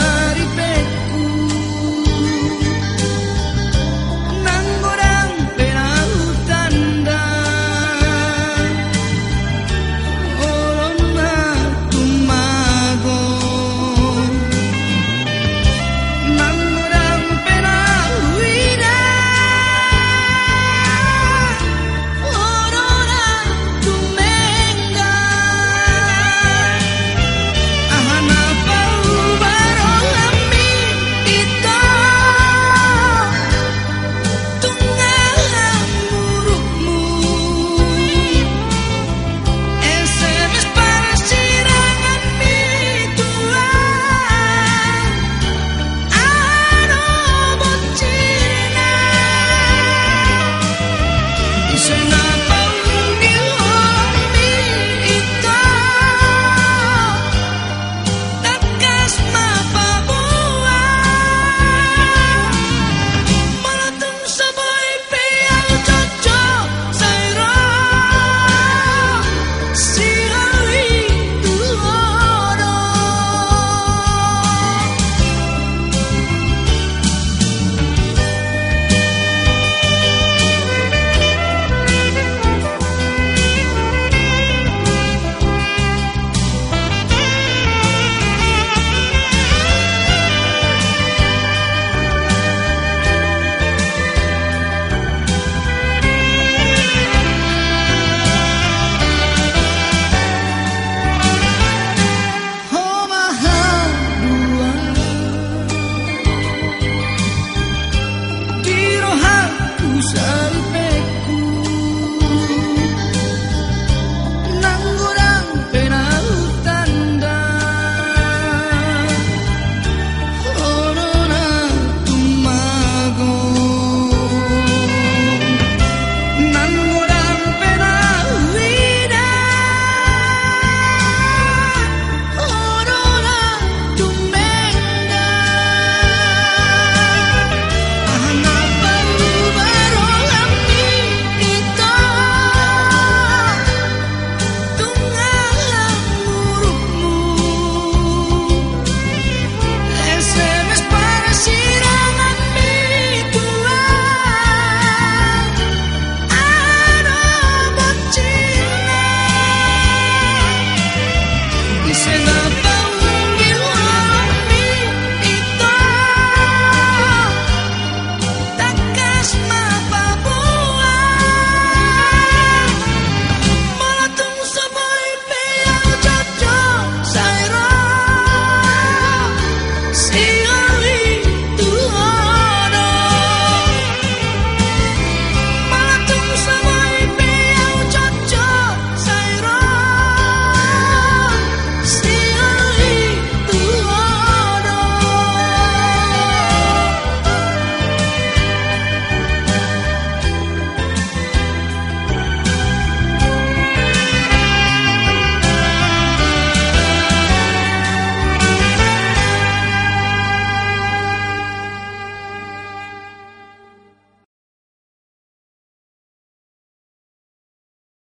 night